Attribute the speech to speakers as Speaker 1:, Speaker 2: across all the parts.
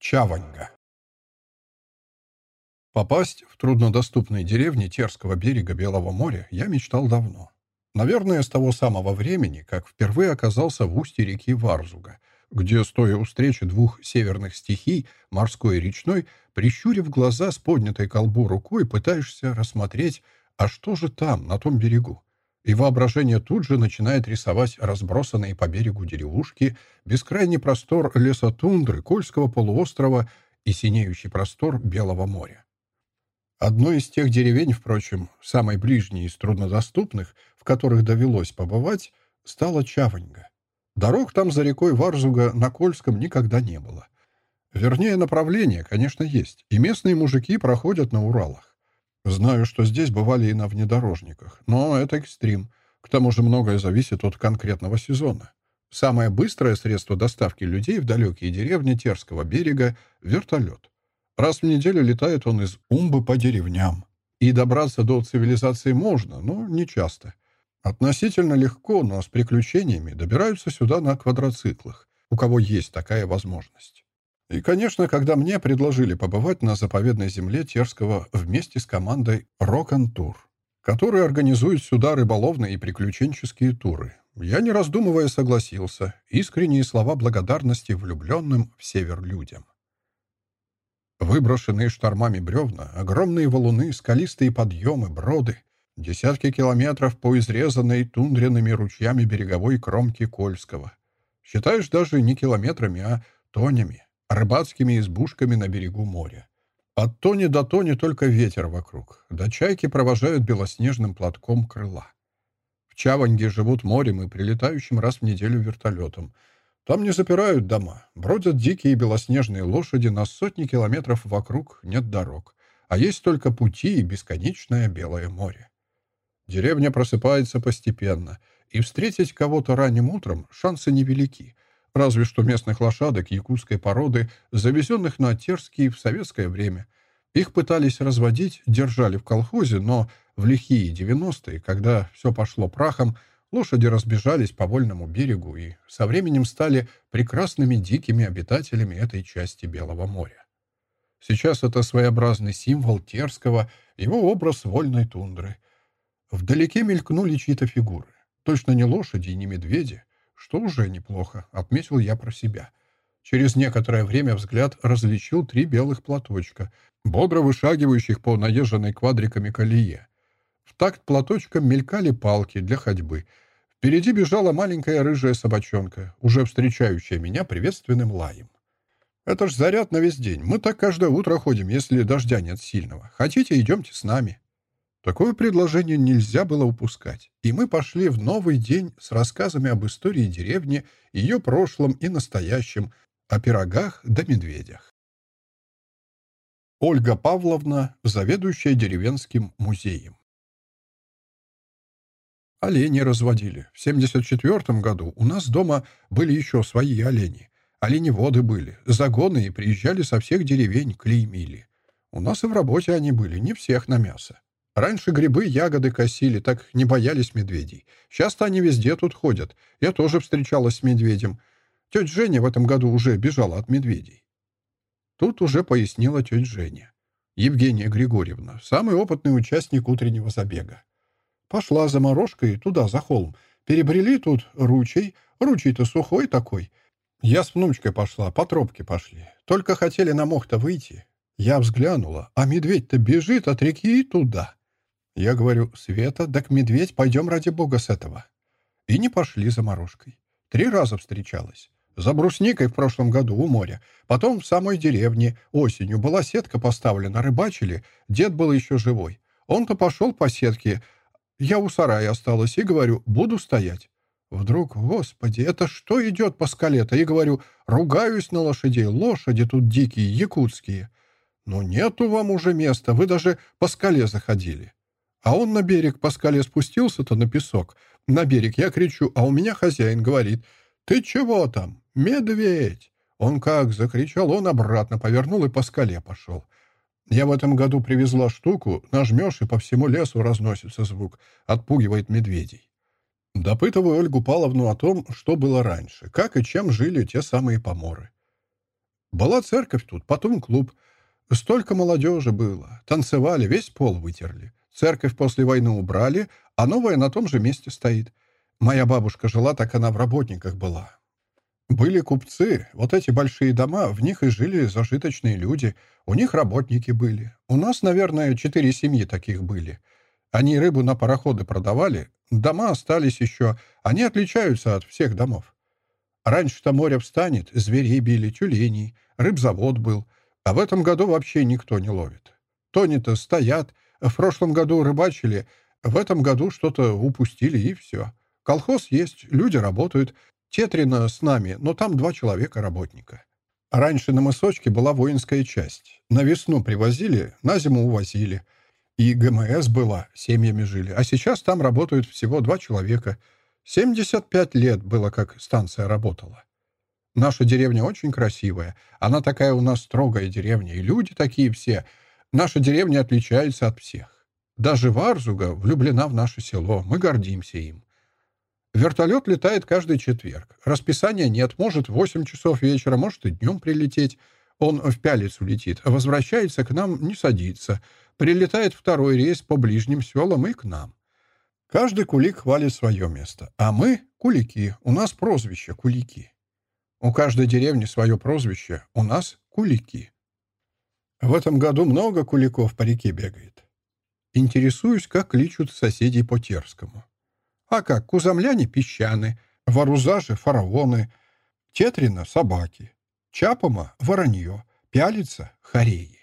Speaker 1: Чаваньга. Попасть в труднодоступные деревни Терского берега Белого моря я мечтал давно. Наверное, с того самого времени, как впервые оказался в устье реки Варзуга, где, стоя у встречи двух северных стихий, морской и речной, прищурив глаза с поднятой колбу рукой, пытаешься рассмотреть, а что же там, на том берегу и воображение тут же начинает рисовать разбросанные по берегу деревушки, бескрайний простор лесотундры, Кольского полуострова и синеющий простор Белого моря. Одной из тех деревень, впрочем, самой ближней из труднодоступных, в которых довелось побывать, стала Чаваньга. Дорог там за рекой Варзуга на Кольском никогда не было. Вернее, направление, конечно, есть, и местные мужики проходят на Уралах. Знаю, что здесь бывали и на внедорожниках, но это экстрим. К тому же многое зависит от конкретного сезона. Самое быстрое средство доставки людей в далекие деревни Терского берега — вертолет. Раз в неделю летает он из Умбы по деревням. И добраться до цивилизации можно, но не часто. Относительно легко, но с приключениями добираются сюда на квадроциклах, у кого есть такая возможность. И, конечно, когда мне предложили побывать на заповедной земле Терского вместе с командой «Рок-н-тур», которые сюда рыболовные и приключенческие туры, я, не раздумывая, согласился. Искренние слова благодарности влюбленным в север людям. Выброшенные штормами бревна, огромные валуны, скалистые подъемы, броды, десятки километров по изрезанной тундренными ручьями береговой кромки Кольского. Считаешь даже не километрами, а тонями рыбацкими избушками на берегу моря. От тони до тони только ветер вокруг, да чайки провожают белоснежным платком крыла. В Чаванге живут морем и прилетающим раз в неделю вертолетом. Там не запирают дома, бродят дикие белоснежные лошади, на сотни километров вокруг нет дорог, а есть только пути и бесконечное белое море. Деревня просыпается постепенно, и встретить кого-то ранним утром шансы невелики — Разве что местных лошадок якутской породы, завезенных на Терский в советское время. Их пытались разводить, держали в колхозе, но в лихие 90-е, когда все пошло прахом, лошади разбежались по вольному берегу и со временем стали прекрасными дикими обитателями этой части Белого моря. Сейчас это своеобразный символ Терского, его образ вольной тундры. Вдалеке мелькнули чьи-то фигуры. Точно не лошади и не медведи что уже неплохо, отметил я про себя. Через некоторое время взгляд различил три белых платочка, бодро вышагивающих по наезженной квадриками колее. В такт платочком мелькали палки для ходьбы. Впереди бежала маленькая рыжая собачонка, уже встречающая меня приветственным лаем. «Это ж заряд на весь день. Мы так каждое утро ходим, если дождя нет сильного. Хотите, идемте с нами». Такое предложение нельзя было упускать, и мы пошли в новый день с рассказами об истории деревни, ее прошлом и настоящем, о пирогах да медведях. Ольга Павловна, заведующая деревенским музеем. Олени разводили. В 74 году у нас дома были еще свои олени. Оленеводы были, загоны и приезжали со всех деревень, клеймили. У нас и в работе они были, не всех на мясо. Раньше грибы, ягоды косили, так не боялись медведей. Сейчас-то они везде тут ходят. Я тоже встречалась с медведем. Тетя Женя в этом году уже бежала от медведей. Тут уже пояснила тетя Женя. Евгения Григорьевна, самый опытный участник утреннего забега. Пошла за морожкой туда, за холм. Перебрели тут ручей. Ручей-то сухой такой. Я с внучкой пошла, по тропке пошли. Только хотели на мох-то выйти. Я взглянула, а медведь-то бежит от реки туда. Я говорю, Света, так медведь, пойдем ради бога с этого. И не пошли за морожкой. Три раза встречалась. За брусникой в прошлом году у моря. Потом в самой деревне осенью была сетка поставлена, рыбачили. Дед был еще живой. Он-то пошел по сетке. Я у сарая осталась и говорю, буду стоять. Вдруг, господи, это что идет по скале-то? И говорю, ругаюсь на лошадей. Лошади тут дикие, якутские. Ну нету вам уже места, вы даже по скале заходили. А он на берег по скале спустился-то на песок. На берег я кричу, а у меня хозяин говорит, «Ты чего там? Медведь!» Он как закричал, он обратно повернул и по скале пошел. Я в этом году привезла штуку, нажмешь, и по всему лесу разносится звук, отпугивает медведей. Допытываю Ольгу Павловну о том, что было раньше, как и чем жили те самые поморы. Была церковь тут, потом клуб. Столько молодежи было. Танцевали, весь пол вытерли. Церковь после войны убрали, а новая на том же месте стоит. Моя бабушка жила, так она в работниках была. Были купцы, вот эти большие дома, в них и жили зажиточные люди. У них работники были. У нас, наверное, четыре семьи таких были. Они рыбу на пароходы продавали. Дома остались еще. Они отличаются от всех домов. Раньше-то море встанет, зверей били, тюленей, рыбзавод был. А в этом году вообще никто не ловит. Тони-то стоят. В прошлом году рыбачили, в этом году что-то упустили, и все. Колхоз есть, люди работают. Тетрина с нами, но там два человека работника. Раньше на мысочке была воинская часть. На весну привозили, на зиму увозили. И ГМС была, семьями жили. А сейчас там работают всего два человека. 75 лет было, как станция работала. Наша деревня очень красивая. Она такая у нас строгая деревня, и люди такие все. Наша деревня отличается от всех. Даже Варзуга влюблена в наше село. Мы гордимся им. Вертолет летает каждый четверг. Расписания нет. Может, в 8 часов вечера, может и днем прилететь. Он в пялицу летит, а возвращается к нам, не садится. Прилетает второй рейс по ближним селам и к нам. Каждый кулик хвалит свое место. А мы — кулики. У нас прозвище — кулики. У каждой деревни свое прозвище. У нас — кулики. В этом году много куликов по реке бегает. Интересуюсь, как кличут соседей по Терскому. А как, кузамляне — песчаны, варузажи — фараоны, тетрина — собаки, чапома — воронье, пялица — хореи.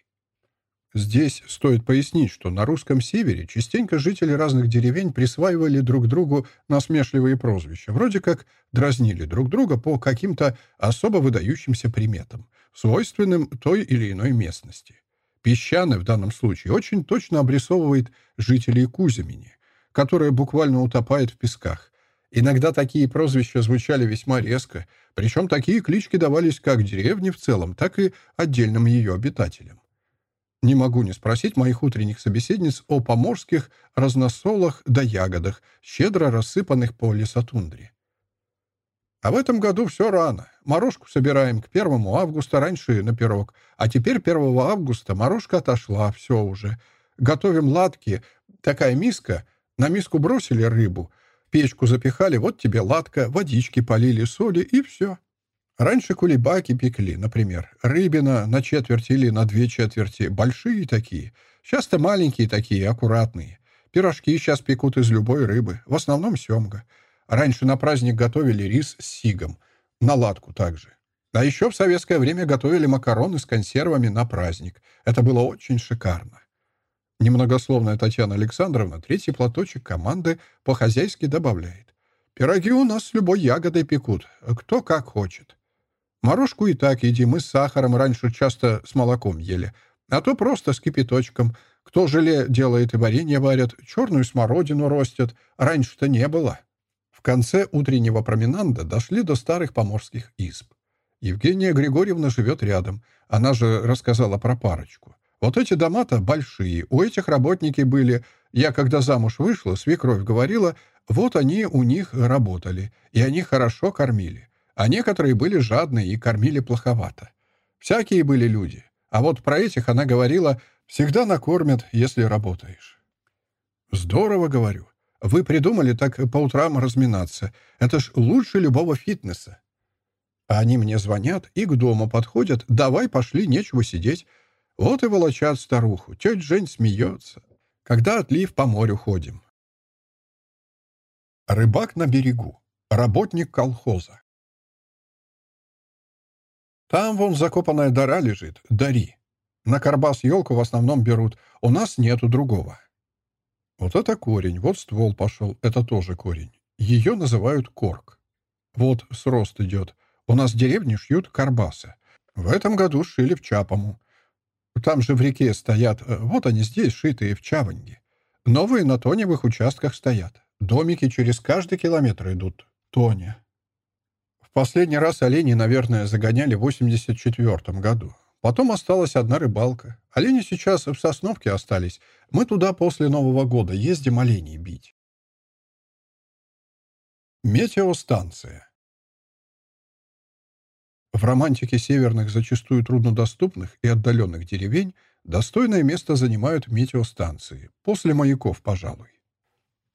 Speaker 1: Здесь стоит пояснить, что на русском севере частенько жители разных деревень присваивали друг другу насмешливые прозвища, вроде как дразнили друг друга по каким-то особо выдающимся приметам, свойственным той или иной местности. Песчаны в данном случае очень точно обрисовывает жителей Куземени, которая буквально утопает в песках. Иногда такие прозвища звучали весьма резко, причем такие клички давались как деревне в целом, так и отдельным ее обитателям. Не могу не спросить моих утренних собеседниц о поморских разносолах да ягодах, щедро рассыпанных по лесотундре. А в этом году все рано. Морожку собираем к первому августа, раньше на пирог. А теперь 1 августа морожка отошла, все уже. Готовим ладки. Такая миска — на миску бросили рыбу, печку запихали, вот тебе ладка, водички полили, соли и все. Раньше кулебаки пекли, например, рыбина на четверть или на две четверти, большие такие. Сейчас-то маленькие такие, аккуратные. Пирожки сейчас пекут из любой рыбы, в основном семга. Раньше на праздник готовили рис с сигом, на ладку также. А еще в советское время готовили макароны с консервами на праздник. Это было очень шикарно. Немногословная Татьяна Александровна третий платочек команды по-хозяйски добавляет. «Пироги у нас с любой ягодой пекут, кто как хочет. Морожку и так едим, мы с сахаром раньше часто с молоком ели, а то просто с кипяточком. Кто желе делает и варенье варят, черную смородину ростят, раньше-то не было». В конце утреннего променанда дошли до старых поморских изб. Евгения Григорьевна живет рядом. Она же рассказала про парочку. Вот эти дома-то большие, у этих работники были. Я, когда замуж вышла, свекровь говорила, вот они у них работали, и они хорошо кормили. А некоторые были жадные и кормили плоховато. Всякие были люди. А вот про этих она говорила, всегда накормят, если работаешь. Здорово, говорю. Вы придумали так по утрам разминаться. Это ж лучше любого фитнеса. А они мне звонят и к дому подходят. Давай, пошли, нечего сидеть. Вот и волочат старуху. Тетя Жень смеется. Когда отлив по морю ходим. Рыбак на берегу. Работник колхоза. Там вон закопанная дара лежит. Дари. На карбас елку в основном берут. У нас нету другого. Вот это корень, вот ствол пошел. Это тоже корень. Ее называют корк. Вот срост идет. У нас в деревне шьют карбасы. В этом году шили в Чапому. Там же в реке стоят, э, вот они здесь, шитые в чаванге. Новые на тоневых участках стоят. Домики через каждый километр идут. Тоня. Последний раз оленей, наверное, загоняли в 84 году. Потом осталась одна рыбалка. Олени сейчас в Сосновке остались. Мы туда после Нового года ездим оленей бить. Метеостанция. В романтике северных, зачастую труднодоступных и отдаленных деревень достойное место занимают метеостанции, после маяков, пожалуй.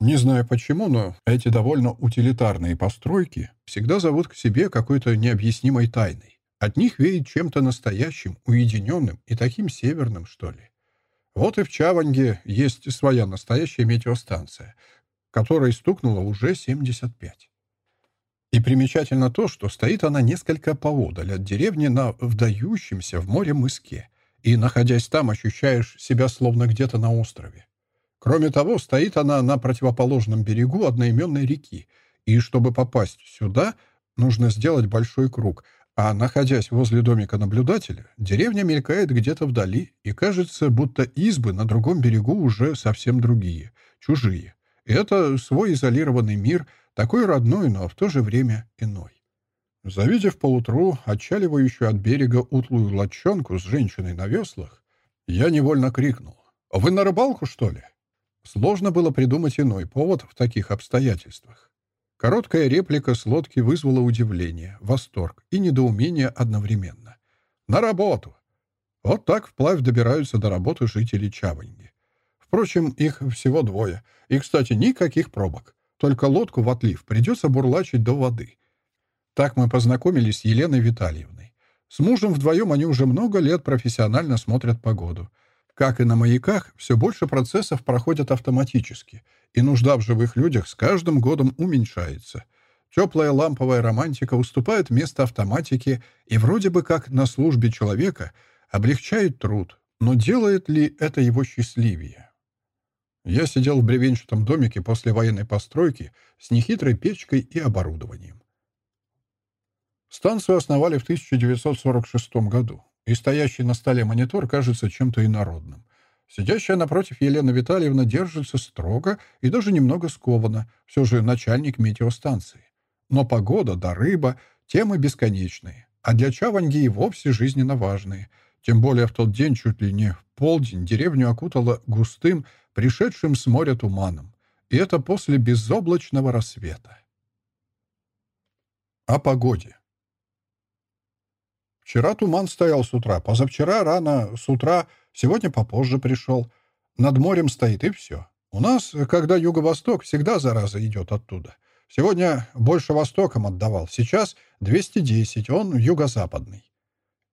Speaker 1: Не знаю почему, но эти довольно утилитарные постройки всегда зовут к себе какой-то необъяснимой тайной. От них веет чем-то настоящим, уединенным и таким северным, что ли. Вот и в Чаванге есть своя настоящая метеостанция, которой стукнуло уже 75. И примечательно то, что стоит она несколько поодаль от деревни на вдающемся в море мыске, и, находясь там, ощущаешь себя словно где-то на острове. Кроме того, стоит она на противоположном берегу одноименной реки, и чтобы попасть сюда, нужно сделать большой круг, а находясь возле домика наблюдателя, деревня мелькает где-то вдали, и кажется, будто избы на другом берегу уже совсем другие, чужие. Это свой изолированный мир — такой родной, но в то же время иной. Завидев поутру отчаливающую от берега утлую лодчонку с женщиной на веслах, я невольно крикнул. «Вы на рыбалку, что ли?» Сложно было придумать иной повод в таких обстоятельствах. Короткая реплика с лодки вызвала удивление, восторг и недоумение одновременно. «На работу!» Вот так вплавь добираются до работы жители Чаваньги. Впрочем, их всего двое. И, кстати, никаких пробок. Только лодку в отлив придется бурлачить до воды. Так мы познакомились с Еленой Витальевной. С мужем вдвоем они уже много лет профессионально смотрят погоду. Как и на маяках, все больше процессов проходят автоматически, и нужда в живых людях с каждым годом уменьшается. Теплая ламповая романтика уступает место автоматике и вроде бы как на службе человека облегчает труд, но делает ли это его счастливее? Я сидел в бревенчатом домике после военной постройки с нехитрой печкой и оборудованием. Станцию основали в 1946 году, и стоящий на столе монитор кажется чем-то инородным. Сидящая напротив Елена Витальевна держится строго и даже немного скованно, все же начальник метеостанции. Но погода да рыба — темы бесконечные, а для Чаванги и вовсе жизненно важные. Тем более в тот день чуть ли не в полдень деревню окутало густым, пришедшим с моря туманом, и это после безоблачного рассвета. О погоде. Вчера туман стоял с утра, позавчера рано с утра, сегодня попозже пришел. Над морем стоит, и все. У нас, когда юго-восток, всегда зараза идет оттуда. Сегодня больше востоком отдавал, сейчас 210, он юго-западный.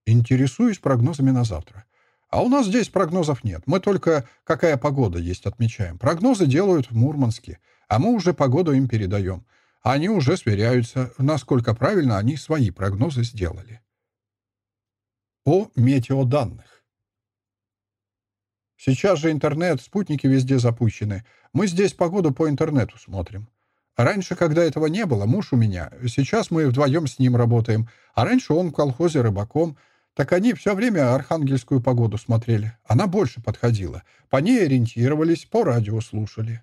Speaker 1: Интересуюсь прогнозами на завтра. А у нас здесь прогнозов нет. Мы только какая погода есть отмечаем. Прогнозы делают в Мурманске, а мы уже погоду им передаем. Они уже сверяются, насколько правильно они свои прогнозы сделали. О метеоданных. Сейчас же интернет, спутники везде запущены. Мы здесь погоду по интернету смотрим. Раньше, когда этого не было, муж у меня. Сейчас мы вдвоем с ним работаем. А раньше он в колхозе рыбаком — так они все время архангельскую погоду смотрели. Она больше подходила. По ней ориентировались, по радио слушали.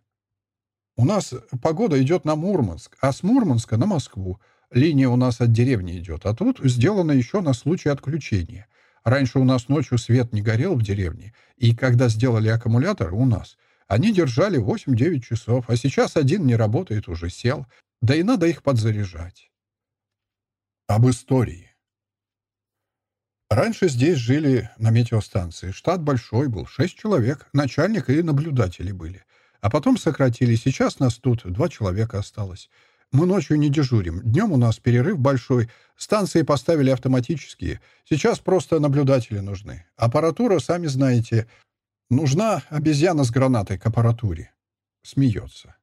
Speaker 1: У нас погода идет на Мурманск, а с Мурманска на Москву. Линия у нас от деревни идет, а тут сделано еще на случай отключения. Раньше у нас ночью свет не горел в деревне, и когда сделали аккумулятор у нас, они держали 8-9 часов, а сейчас один не работает, уже сел. Да и надо их подзаряжать. Об истории. Раньше здесь жили на метеостанции. Штат большой был, шесть человек, начальник и наблюдатели были. А потом сократили, сейчас нас тут два человека осталось. Мы ночью не дежурим, днем у нас перерыв большой, станции поставили автоматические, сейчас просто наблюдатели нужны. Аппаратура, сами знаете, нужна обезьяна с гранатой к аппаратуре. Смеется.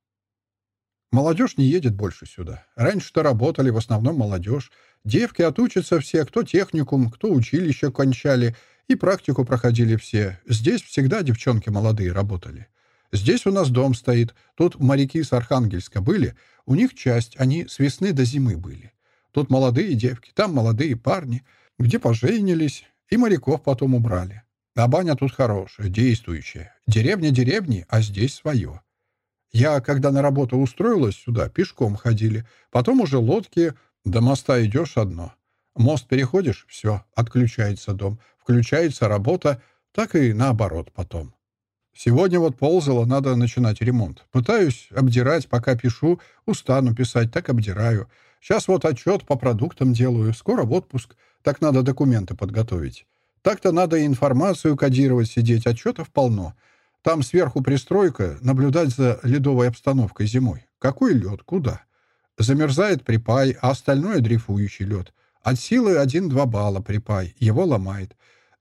Speaker 1: Молодежь не едет больше сюда. Раньше-то работали в основном молодежь. Девки отучатся все, кто техникум, кто училище кончали, и практику проходили все. Здесь всегда девчонки молодые работали. Здесь у нас дом стоит. Тут моряки с Архангельска были. У них часть, они с весны до зимы были. Тут молодые девки, там молодые парни, где поженились, и моряков потом убрали. А баня тут хорошая, действующая. Деревня деревни, а здесь свое. Я, когда на работу устроилась сюда, пешком ходили. Потом уже лодки, до моста идешь одно. Мост переходишь — все, отключается дом. Включается работа, так и наоборот потом. Сегодня вот ползала, надо начинать ремонт. Пытаюсь обдирать, пока пишу. Устану писать, так обдираю. Сейчас вот отчет по продуктам делаю. Скоро в отпуск. Так надо документы подготовить. Так-то надо и информацию кодировать, сидеть, отчетов полно. Там сверху пристройка, наблюдать за ледовой обстановкой зимой. Какой лед, куда? Замерзает припай, а остальное дрейфующий лед. От силы 1-2 балла припай, его ломает.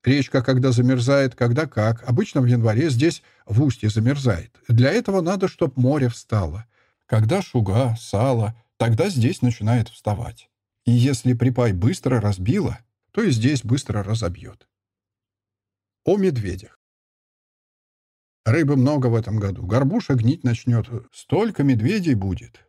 Speaker 1: Речка, когда замерзает, когда как. Обычно в январе здесь в устье замерзает. Для этого надо, чтоб море встало. Когда шуга, сало, тогда здесь начинает вставать. И если припай быстро разбило, то и здесь быстро разобьет. О медведях. Рыбы много в этом году. Горбуша гнить начнет. Столько медведей будет.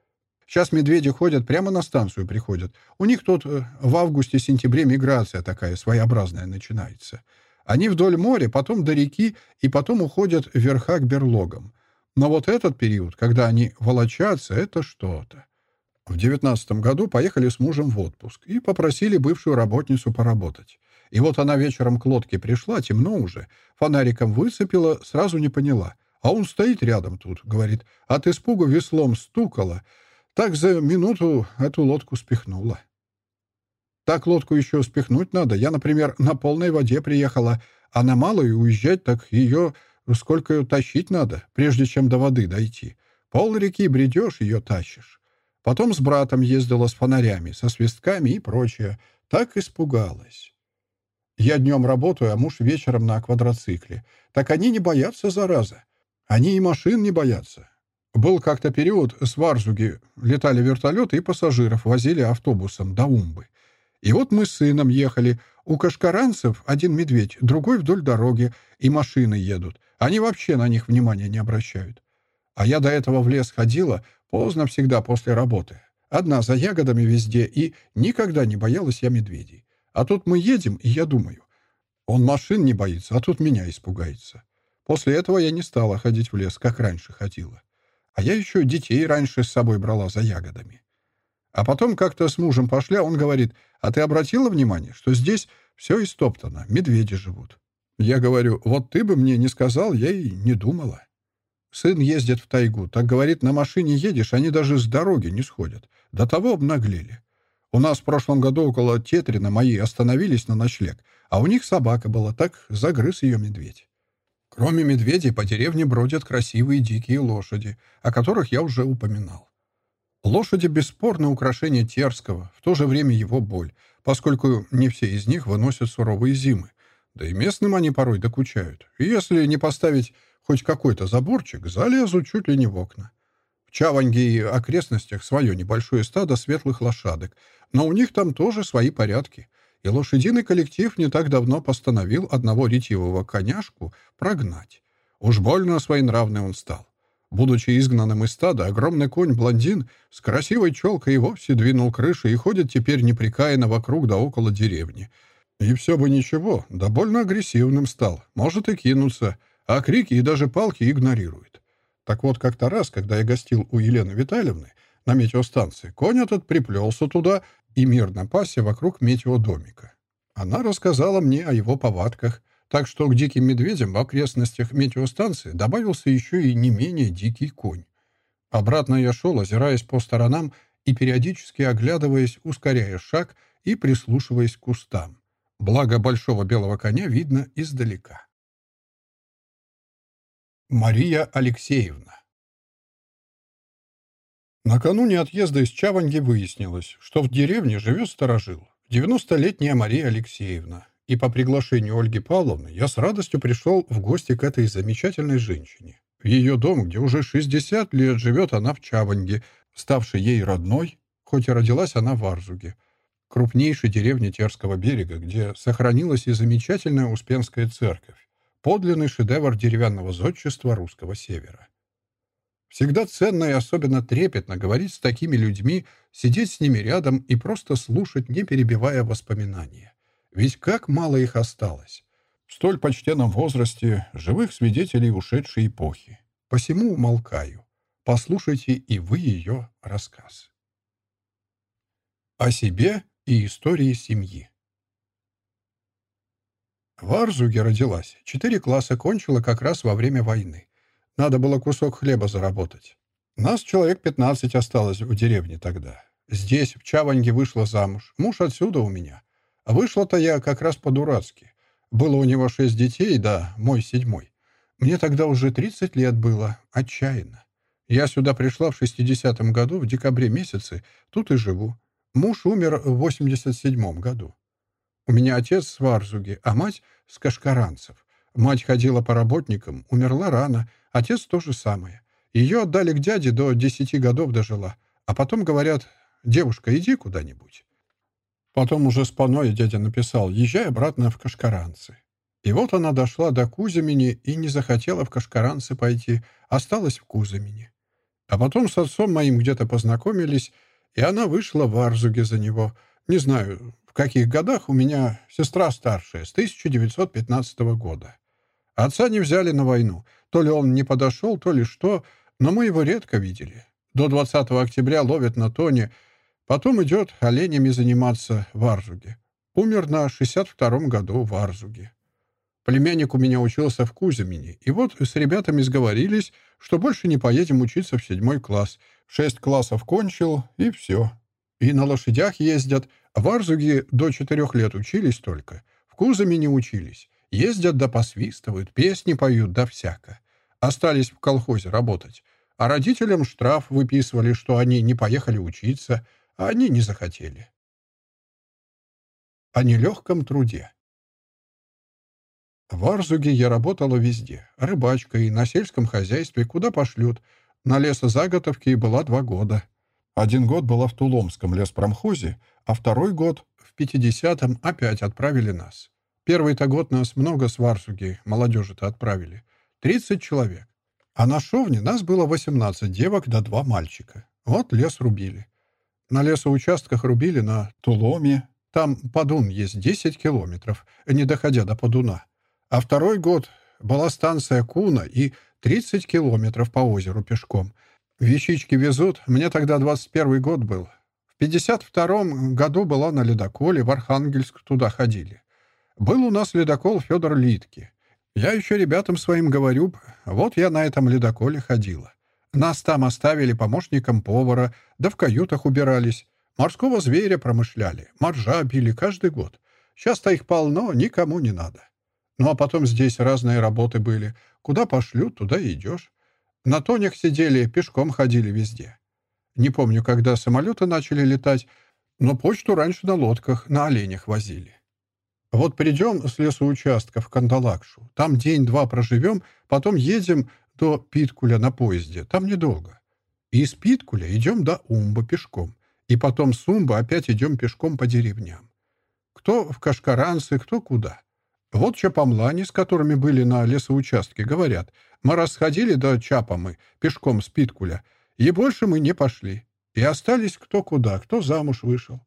Speaker 1: Сейчас медведи ходят, прямо на станцию приходят. У них тут э, в августе-сентябре миграция такая своеобразная начинается. Они вдоль моря, потом до реки и потом уходят вверха к берлогам. Но вот этот период, когда они волочатся, это что-то. В девятнадцатом году поехали с мужем в отпуск и попросили бывшую работницу поработать. И вот она вечером к лодке пришла, темно уже, фонариком выцепила, сразу не поняла. А он стоит рядом тут, говорит, от испугу веслом стукала, так за минуту эту лодку спихнула. Так лодку еще спихнуть надо. Я, например, на полной воде приехала, а на малой уезжать, так ее сколько тащить надо, прежде чем до воды дойти. Пол реки бредешь, ее тащишь. Потом с братом ездила с фонарями, со свистками и прочее. Так испугалась. Я днем работаю, а муж вечером на квадроцикле. Так они не боятся, зараза. Они и машин не боятся. Был как-то период, с Варзуги летали вертолеты и пассажиров возили автобусом до Умбы. И вот мы с сыном ехали. У кашкаранцев один медведь, другой вдоль дороги, и машины едут. Они вообще на них внимания не обращают. А я до этого в лес ходила, поздно всегда после работы. Одна за ягодами везде, и никогда не боялась я медведей. А тут мы едем, и я думаю, он машин не боится, а тут меня испугается. После этого я не стала ходить в лес, как раньше ходила. А я еще детей раньше с собой брала за ягодами. А потом как-то с мужем пошли, а он говорит, а ты обратила внимание, что здесь все истоптано, медведи живут? Я говорю, вот ты бы мне не сказал, я и не думала. Сын ездит в тайгу, так говорит, на машине едешь, они даже с дороги не сходят. До того обнаглели. У нас в прошлом году около Тетрина мои остановились на ночлег, а у них собака была, так загрыз ее медведь. Кроме медведей, по деревне бродят красивые дикие лошади, о которых я уже упоминал. Лошади — бесспорно украшение Терского, в то же время его боль, поскольку не все из них выносят суровые зимы, да и местным они порой докучают. И если не поставить хоть какой-то заборчик, залезут чуть ли не в окна. В Чаванге и окрестностях свое небольшое стадо светлых лошадок, но у них там тоже свои порядки — и лошадиный коллектив не так давно постановил одного ретивого коняшку прогнать. Уж больно своенравный он стал. Будучи изгнанным из стада, огромный конь-блондин с красивой челкой и вовсе двинул крыши и ходит теперь непрекаянно вокруг да около деревни. И все бы ничего, да больно агрессивным стал, может и кинуться, а крики и даже палки игнорирует. Так вот, как-то раз, когда я гостил у Елены Витальевны на метеостанции, конь этот приплелся туда и мирно пасся вокруг метеодомика. Она рассказала мне о его повадках, так что к диким медведям в окрестностях метеостанции добавился еще и не менее дикий конь. Обратно я шел, озираясь по сторонам и периодически оглядываясь, ускоряя шаг и прислушиваясь к кустам. Благо большого белого коня видно издалека. Мария Алексеевна Накануне отъезда из Чаванги выяснилось, что в деревне живет сторожил, 90-летняя Мария Алексеевна, и по приглашению Ольги Павловны я с радостью пришел в гости к этой замечательной женщине. В ее дом, где уже 60 лет живет она в Чаванге, ставшей ей родной, хоть и родилась она в Арзуге, крупнейшей деревне Терского берега, где сохранилась и замечательная Успенская церковь, подлинный шедевр деревянного зодчества русского севера. Всегда ценно и особенно трепетно говорить с такими людьми, сидеть с ними рядом и просто слушать, не перебивая воспоминания. Ведь как мало их осталось. В столь почтенном возрасте живых свидетелей ушедшей эпохи. Посему умолкаю. Послушайте и вы ее рассказ. О себе и истории семьи. В Арзуге родилась. Четыре класса кончила как раз во время войны. Надо было кусок хлеба заработать. Нас человек 15 осталось в деревне тогда. Здесь, в Чаванге, вышла замуж. Муж отсюда у меня. Вышло-то я как раз по-дурацки. Было у него шесть детей, да, мой седьмой. Мне тогда уже 30 лет было. Отчаянно. Я сюда пришла в 60-м году, в декабре месяце. Тут и живу. Муж умер в 87-м году. У меня отец с Варзуги, а мать с Кашкаранцев. Мать ходила по работникам, умерла рано. Отец то же самое. Ее отдали к дяде, до 10 годов дожила. А потом говорят, девушка, иди куда-нибудь. Потом уже с паной дядя написал, езжай обратно в Кашкаранцы. И вот она дошла до Куземени и не захотела в Кашкаранцы пойти, осталась в Куземени. А потом с отцом моим где-то познакомились, и она вышла в Арзуге за него. Не знаю, в каких годах у меня сестра старшая, с 1915 года. Отца не взяли на войну. То ли он не подошел, то ли что, но мы его редко видели. До 20 октября ловят на тоне, потом идет оленями заниматься в Арзуге. Умер на 62-м году в Арзуге. Племянник у меня учился в Куземине, и вот с ребятами сговорились, что больше не поедем учиться в седьмой класс. Шесть классов кончил, и все. И на лошадях ездят. В Арзуге до четырех лет учились только. В Куземине учились. Ездят да посвистывают, песни поют да всяко. Остались в колхозе работать. А родителям штраф выписывали, что они не поехали учиться, а они не захотели. О нелегком труде. В Арзуге я работала везде. Рыбачкой, на сельском хозяйстве, куда пошлют. На лесозаготовке была два года. Один год была в Туломском леспромхозе, а второй год в 50-м опять отправили нас. Первый-то год нас много с Варсуги, молодежи-то отправили. 30 человек. А на шовне нас было 18 девок да два мальчика. Вот лес рубили. На лесоучастках рубили на Туломе. Там Подун есть 10 километров, не доходя до Подуна. А второй год была станция Куна и 30 километров по озеру пешком. Вещички везут. Мне тогда 21 год был. В 52-м году была на ледоколе, в Архангельск туда ходили. Был у нас ледокол Федор Литки. Я еще ребятам своим говорю, вот я на этом ледоколе ходила. Нас там оставили помощником повара, да в каютах убирались. Морского зверя промышляли, моржа били каждый год. Сейчас-то их полно, никому не надо. Ну а потом здесь разные работы были. Куда пошлют, туда и идешь. На тонях сидели, пешком ходили везде. Не помню, когда самолеты начали летать, но почту раньше на лодках, на оленях возили. Вот придем с лесоучастка в Кандалакшу. Там день-два проживем, потом едем до Питкуля на поезде. Там недолго. И из Питкуля идем до Умба пешком. И потом с Умба опять идем пешком по деревням. Кто в Кашкаранцы, кто куда. Вот чапамлани, с которыми были на лесоучастке, говорят, мы расходили до Чапамы, пешком с Питкуля, и больше мы не пошли. И остались кто куда, кто замуж вышел.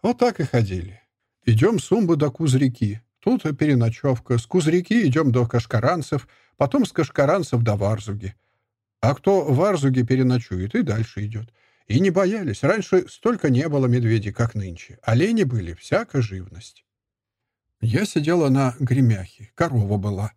Speaker 1: Вот так и ходили. Идем с Умбы до Кузряки. Тут переночевка. С Кузряки идем до Кашкаранцев, потом с Кашкаранцев до Варзуги. А кто в Варзуге переночует, и дальше идет. И не боялись. Раньше столько не было медведей, как нынче. Олени были, всякая живность. Я сидела на гремяхе, корова была.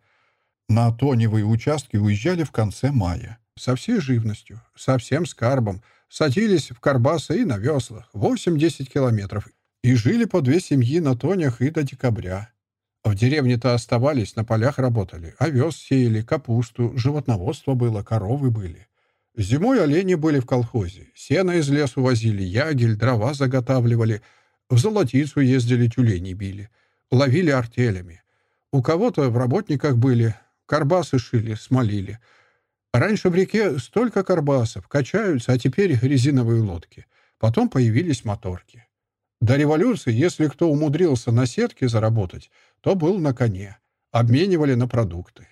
Speaker 1: На тоневые участки уезжали в конце мая. Со всей живностью, со всем скарбом. Садились в карбасы и на веслах. 8-10 километров. И жили по две семьи на тонях и до декабря. В деревне-то оставались, на полях работали. Овес сеяли, капусту, животноводство было, коровы были. Зимой олени были в колхозе. Сено из лесу возили, ягель, дрова заготавливали. В золотицу ездили, тюленей били ловили артелями. У кого-то в работниках были, карбасы шили, смолили. Раньше в реке столько карбасов, качаются, а теперь резиновые лодки. Потом появились моторки. До революции, если кто умудрился на сетке заработать, то был на коне. Обменивали на продукты.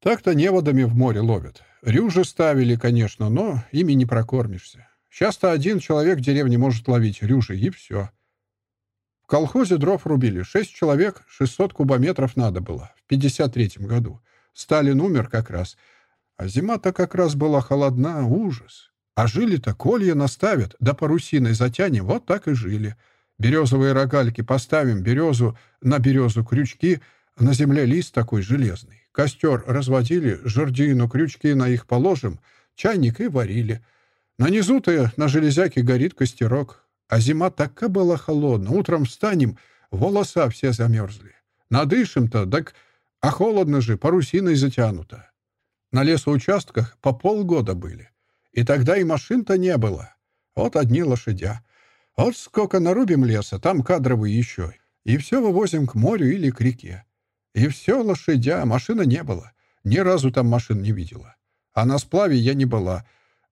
Speaker 1: Так-то неводами в море ловят. Рюжи ставили, конечно, но ими не прокормишься. Часто один человек в деревне может ловить рюжи, и все. В колхозе дров рубили. Шесть человек, 600 кубометров надо было. В 53-м году. Сталин умер как раз. А зима-то как раз была холодна. Ужас. А жили-то колья наставят, да парусиной затянем. Вот так и жили. Березовые рогальки поставим, березу, на березу крючки, на земле лист такой железный. Костер разводили, жердину, крючки на их положим, чайник и варили. На низу-то на железяке горит костерок. А зима такая была холодная. Утром встанем, волоса все замерзли. Надышим-то, так а холодно же, парусиной затянуто. На лесоучастках по полгода были. И тогда и машин-то не было. Вот одни лошадя. Вот сколько нарубим леса, там кадровые еще. И все вывозим к морю или к реке. И все лошадя, машина не было. Ни разу там машин не видела. А на сплаве я не была.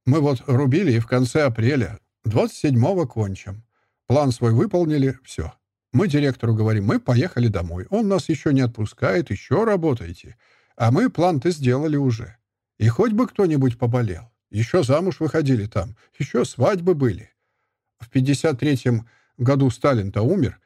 Speaker 1: Мы вот рубили и в конце апреля, 27-го кончим. План свой выполнили, все. Мы директору говорим, мы поехали домой. Он нас еще не отпускает, еще работаете. А мы план-то сделали уже. И хоть бы кто-нибудь поболел. Еще замуж выходили там, еще свадьбы были. В 53-м году Сталин-то умер.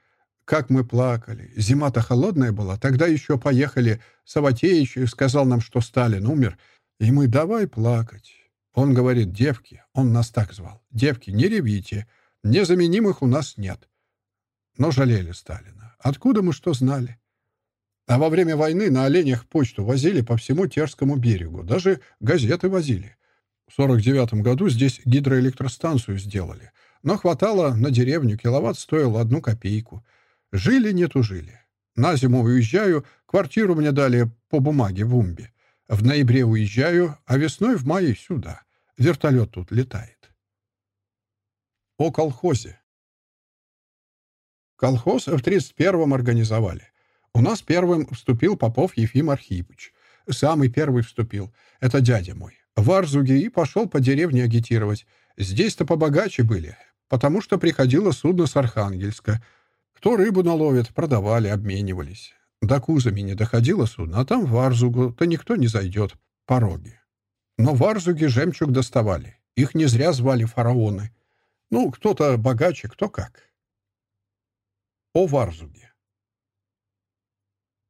Speaker 1: Как мы плакали. Зима-то холодная была. Тогда еще поехали. Саватеевич сказал нам, что Сталин умер. И мы давай плакать. Он говорит, девки, он нас так звал. Девки, не ревите. Незаменимых у нас нет. Но жалели Сталина. Откуда мы что знали? А во время войны на оленях почту возили по всему Терскому берегу. Даже газеты возили. В 49 году здесь гидроэлектростанцию сделали. Но хватало на деревню, киловатт стоил одну копейку. Жили, не тужили. На зиму уезжаю, квартиру мне дали по бумаге в Умбе. В ноябре уезжаю, а весной в мае сюда. Вертолет тут летает. О колхозе. Колхоз в 31-м организовали. У нас первым вступил Попов Ефим Архипович. Самый первый вступил. Это дядя мой. В Арзуге и пошел по деревне агитировать. Здесь-то побогаче были, потому что приходило судно с Архангельска. Кто рыбу наловит, продавали, обменивались. До Кузами не доходило судно, а там в Арзугу-то никто не зайдет. Пороги. Но в Арзуге жемчуг доставали. Их не зря звали фараоны. Ну, кто-то богаче, кто как. О Варзуге.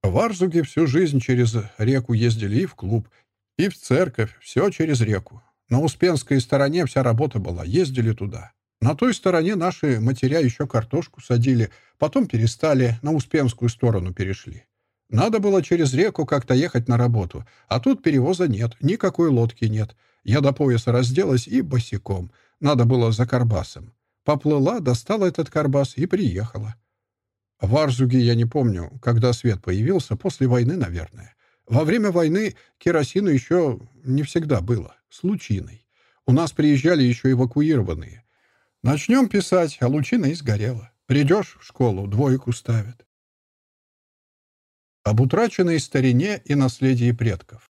Speaker 1: В Варзуге всю жизнь через реку ездили и в клуб, и в церковь, все через реку. На Успенской стороне вся работа была, ездили туда. На той стороне наши матеря еще картошку садили, потом перестали, на Успенскую сторону перешли. Надо было через реку как-то ехать на работу, а тут перевоза нет, никакой лодки нет. Я до пояса разделась и босиком. Надо было за карбасом. Поплыла, достала этот карбас и приехала. В Арзуге я не помню, когда свет появился, после войны, наверное. Во время войны керосину еще не всегда было, с лучиной. У нас приезжали еще эвакуированные. Начнем писать, а лучина и сгорела. Придешь в школу, двойку ставят. Об утраченной старине и наследии предков.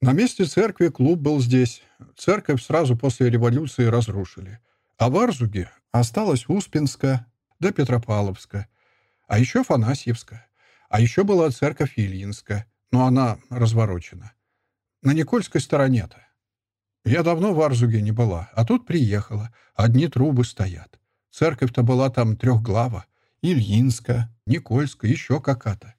Speaker 1: На месте церкви клуб был здесь. Церковь сразу после революции разрушили. А в Арзуге осталась Успенска, до Петропавловска, а еще Фанасьевска, а еще была церковь Ильинска, но она разворочена. На Никольской стороне-то. Я давно в Арзуге не была, а тут приехала. Одни трубы стоят. Церковь-то была там трехглава. Ильинска, Никольская, еще какая-то.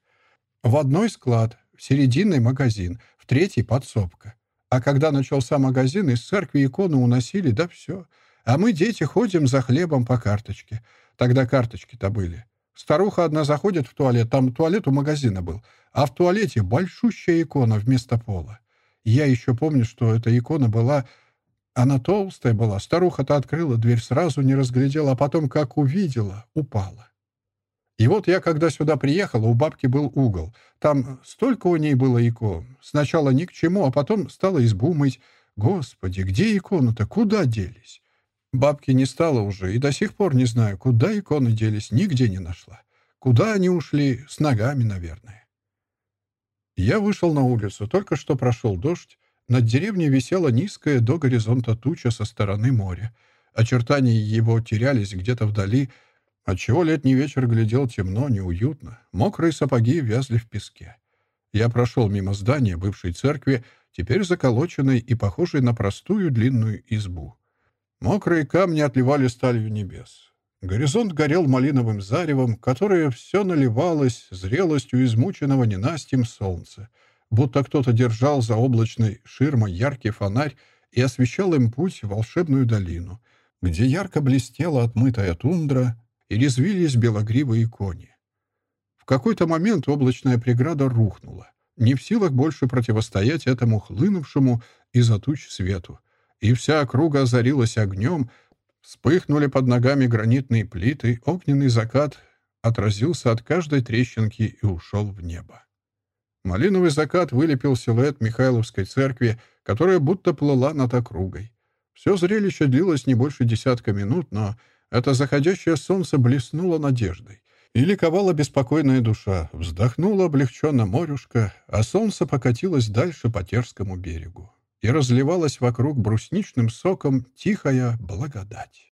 Speaker 1: В одной склад, в серединный магазин, в третий подсобка. А когда начался магазин, из церкви икону уносили, да все. А мы, дети, ходим за хлебом по карточке. Тогда карточки-то были. Старуха одна заходит в туалет, там туалет у магазина был, а в туалете большущая икона вместо пола. Я еще помню, что эта икона была... Она толстая была. Старуха-то открыла дверь, сразу не разглядела, а потом, как увидела, упала. И вот я, когда сюда приехала, у бабки был угол. Там столько у ней было икон. Сначала ни к чему, а потом стала избу мыть. Господи, где иконы-то? Куда делись? Бабки не стало уже, и до сих пор не знаю, куда иконы делись, нигде не нашла. Куда они ушли? С ногами, наверное. Я вышел на улицу, только что прошел дождь. Над деревней висела низкая до горизонта туча со стороны моря. Очертания его терялись где-то вдали, отчего летний вечер глядел темно, неуютно. Мокрые сапоги вязли в песке. Я прошел мимо здания бывшей церкви, теперь заколоченной и похожей на простую длинную избу. Мокрые камни отливали сталью небес. Горизонт горел малиновым заревом, которое все наливалось зрелостью измученного ненастьем солнца, будто кто-то держал за облачной ширмой яркий фонарь и освещал им путь в волшебную долину, где ярко блестела отмытая тундра и резвились белогривые кони. В какой-то момент облачная преграда рухнула, не в силах больше противостоять этому хлынувшему из-за туч свету, и вся округа озарилась огнем, Вспыхнули под ногами гранитные плиты, огненный закат отразился от каждой трещинки и ушел в небо. Малиновый закат вылепил силуэт Михайловской церкви, которая будто плыла над округой. Все зрелище длилось не больше десятка минут, но это заходящее солнце блеснуло надеждой. И ликовала беспокойная душа, вздохнула облегченно морюшка, а солнце покатилось дальше по Терскому берегу и разливалась вокруг брусничным соком тихая благодать.